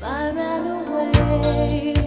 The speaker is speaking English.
I ran away.